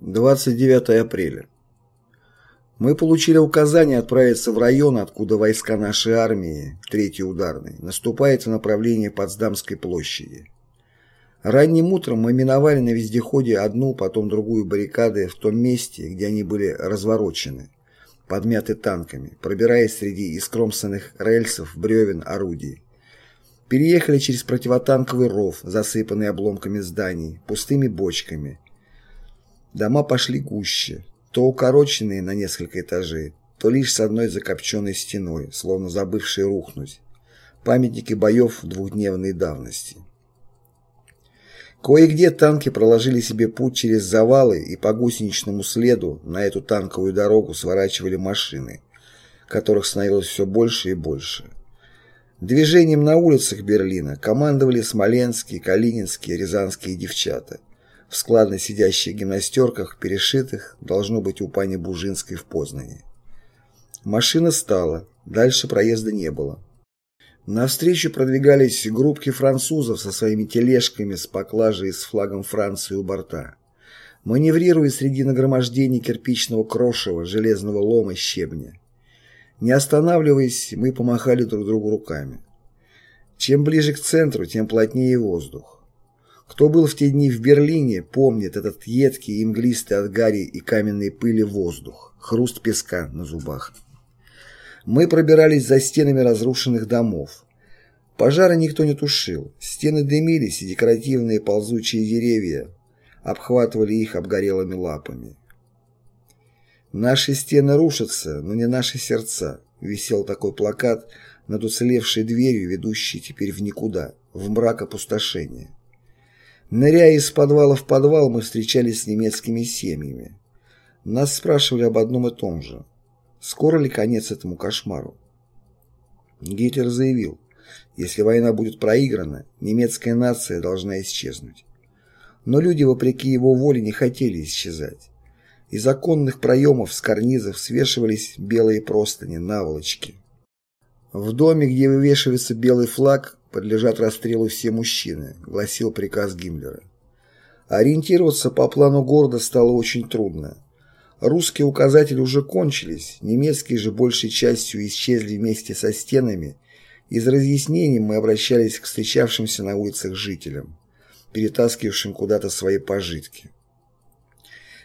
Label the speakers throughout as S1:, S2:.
S1: 29 апреля. Мы получили указание отправиться в район, откуда войска нашей армии, 3-й ударной, наступают в направлении Потсдамской площади. Ранним утром мы миновали на вездеходе одну, потом другую баррикады в том месте, где они были разворочены, подмяты танками, пробираясь среди искромсанных рельсов, бревен, орудий. Переехали через противотанковый ров, засыпанный обломками зданий, пустыми бочками, Дома пошли гуще, то укороченные на несколько этажей, то лишь с одной закопченной стеной, словно забывшие рухнуть. Памятники боев двухдневной давности. Кое-где танки проложили себе путь через завалы и по гусеничному следу на эту танковую дорогу сворачивали машины, которых становилось все больше и больше. Движением на улицах Берлина командовали смоленские, калининские, рязанские девчата в складно сидящих гимнастерках, перешитых, должно быть, у пани Бужинской в Познане. Машина стала, дальше проезда не было. Навстречу продвигались группки французов со своими тележками с поклажей с флагом Франции у борта. Маневрируя среди нагромождений кирпичного крошева, железного лома, щебня. Не останавливаясь, мы помахали друг другу руками. Чем ближе к центру, тем плотнее воздух. Кто был в те дни в Берлине, помнит этот едкий и мглистый от гари и каменной пыли воздух, хруст песка на зубах. Мы пробирались за стенами разрушенных домов. Пожары никто не тушил, стены дымились, и декоративные ползучие деревья обхватывали их обгорелыми лапами. «Наши стены рушатся, но не наши сердца», висел такой плакат над уцелевшей дверью, ведущей теперь в никуда, в мрак опустошения. Ныряя из подвала в подвал, мы встречались с немецкими семьями. Нас спрашивали об одном и том же. Скоро ли конец этому кошмару? Гитлер заявил, если война будет проиграна, немецкая нация должна исчезнуть. Но люди, вопреки его воле, не хотели исчезать. Из оконных проемов с карнизов свешивались белые простыни, наволочки. В доме, где вывешивается белый флаг, подлежат расстрелу все мужчины, гласил приказ Гиммлера. Ориентироваться по плану города стало очень трудно. Русские указатели уже кончились, немецкие же большей частью исчезли вместе со стенами. Из разъяснений мы обращались к встречавшимся на улицах жителям, перетаскивавшим куда-то свои пожитки.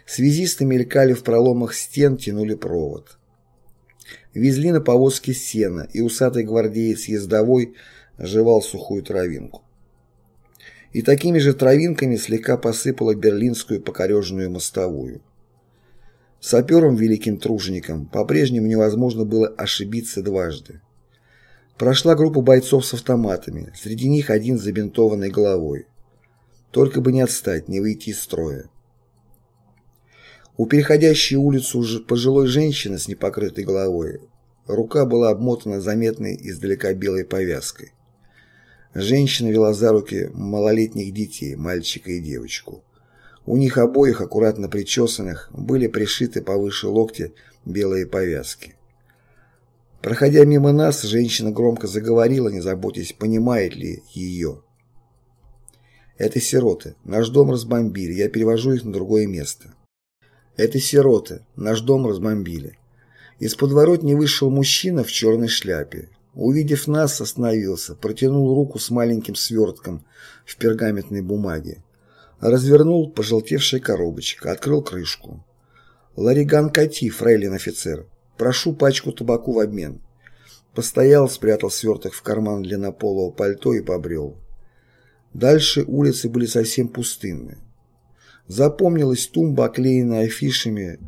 S1: Связисты мелькали в проломах стен, тянули провод. Везли на повозке сена, и усатый гвардеец ездовой жевал сухую травинку. И такими же травинками слегка посыпала берлинскую покореженную мостовую. Сапером великим тружеником по-прежнему невозможно было ошибиться дважды. Прошла группа бойцов с автоматами, среди них один с забинтованной головой. Только бы не отстать, не выйти из строя. У переходящей улицу пожилой женщины с непокрытой головой рука была обмотана заметной издалека белой повязкой. Женщина вела за руки малолетних детей, мальчика и девочку. У них обоих, аккуратно причесанных, были пришиты повыше локтя белые повязки. Проходя мимо нас, женщина громко заговорила, не заботясь, понимает ли ее. «Это сироты. Наш дом разбомбили. Я перевожу их на другое место». «Это сироты. Наш дом разбомбили». Из подворотни вышел мужчина в черной шляпе. Увидев нас, остановился, протянул руку с маленьким свертком в пергаментной бумаге. Развернул пожелтевшая коробочка, открыл крышку. «Лариган Кати, фрейлин офицер. Прошу пачку табаку в обмен». Постоял, спрятал сверток в карман длиннополого пальто и побрел. Дальше улицы были совсем пустынны. Запомнилась тумба, оклеенная афишами,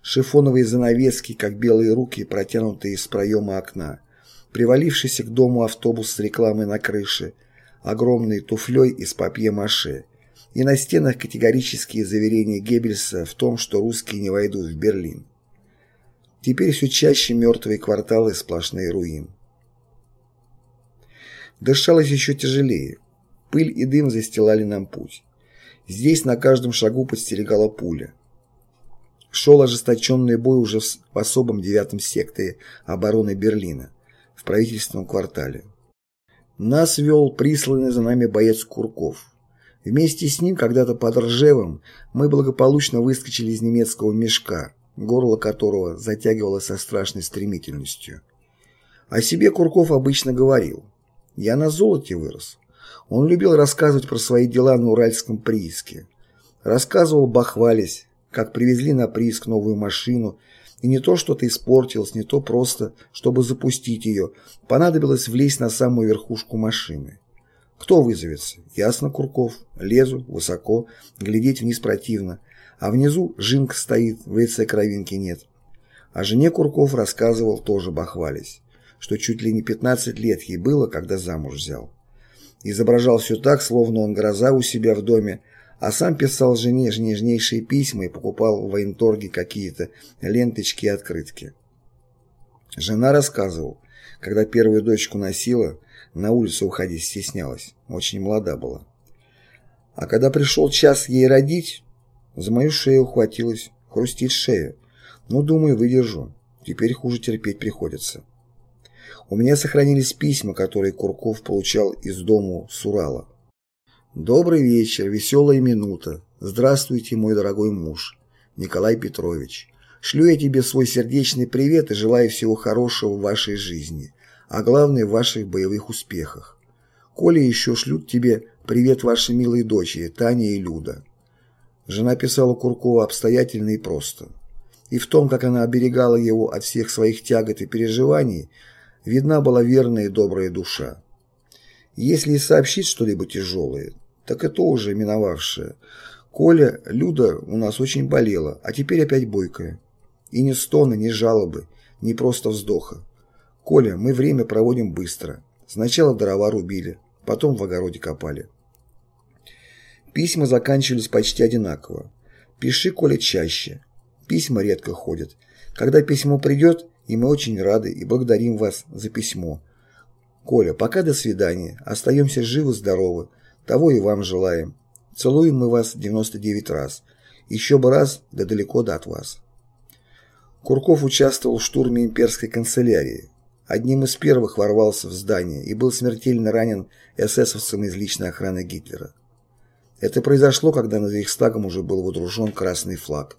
S1: шифоновые занавески, как белые руки, протянутые из проема окна, привалившийся к дому автобус с рекламой на крыше, огромной туфлей из папье-маше, и на стенах категорические заверения Геббельса в том, что русские не войдут в Берлин. Теперь все чаще мертвые кварталы сплошные руин. Дышалось еще тяжелее. Пыль и дым застилали нам путь. Здесь на каждом шагу подстерегала пуля. Шел ожесточенный бой уже в особом девятом секторе обороны Берлина в правительственном квартале. Нас вел присланный за нами боец Курков. Вместе с ним, когда-то под Ржевом, мы благополучно выскочили из немецкого мешка, горло которого затягивало со страшной стремительностью. О себе Курков обычно говорил «Я на золоте вырос». Он любил рассказывать про свои дела на уральском прииске. Рассказывал, бахвались, как привезли на прииск новую машину, и не то что-то испортилось, не то просто, чтобы запустить ее, понадобилось влезть на самую верхушку машины. Кто вызовется? Ясно, Курков. Лезу, высоко, глядеть вниз противно. А внизу жинка стоит, в лице кровинки нет. О жене Курков рассказывал, тоже бахвались, что чуть ли не 15 лет ей было, когда замуж взял. Изображал все так, словно он гроза у себя в доме, а сам писал жене нежнейшие письма и покупал в военторге какие-то ленточки и открытки. Жена рассказывал, когда первую дочку носила, на улицу уходить стеснялась, очень молода была. А когда пришел час ей родить, за мою шею ухватилась, хрустит шея. Ну, думаю, выдержу. Теперь хуже терпеть приходится. У меня сохранились письма, которые Курков получал из дому Урала. «Добрый вечер, веселая минута. Здравствуйте, мой дорогой муж, Николай Петрович. Шлю я тебе свой сердечный привет и желаю всего хорошего в вашей жизни, а главное в ваших боевых успехах. Коля еще шлют тебе привет вашей милой дочери, Таня и Люда». Жена писала Куркова обстоятельно и просто. И в том, как она оберегала его от всех своих тягот и переживаний, видна была верная и добрая душа. Если и сообщить что-либо тяжелое, так это уже миновавшее. Коля, Люда у нас очень болела, а теперь опять бойкая. И ни стона, ни жалобы, ни просто вздоха. Коля, мы время проводим быстро. Сначала дрова рубили, потом в огороде копали. Письма заканчивались почти одинаково. Пиши, Коля, чаще. Письма редко ходят. Когда письмо придет, и мы очень рады и благодарим вас за письмо. Коля, пока до свидания. Остаемся живы-здоровы. Того и вам желаем. Целуем мы вас 99 раз. Еще бы раз, да далеко до от вас. Курков участвовал в штурме имперской канцелярии. Одним из первых ворвался в здание и был смертельно ранен эсэсовцем из личной охраны Гитлера. Это произошло, когда над Рейхстагом уже был водружен красный флаг.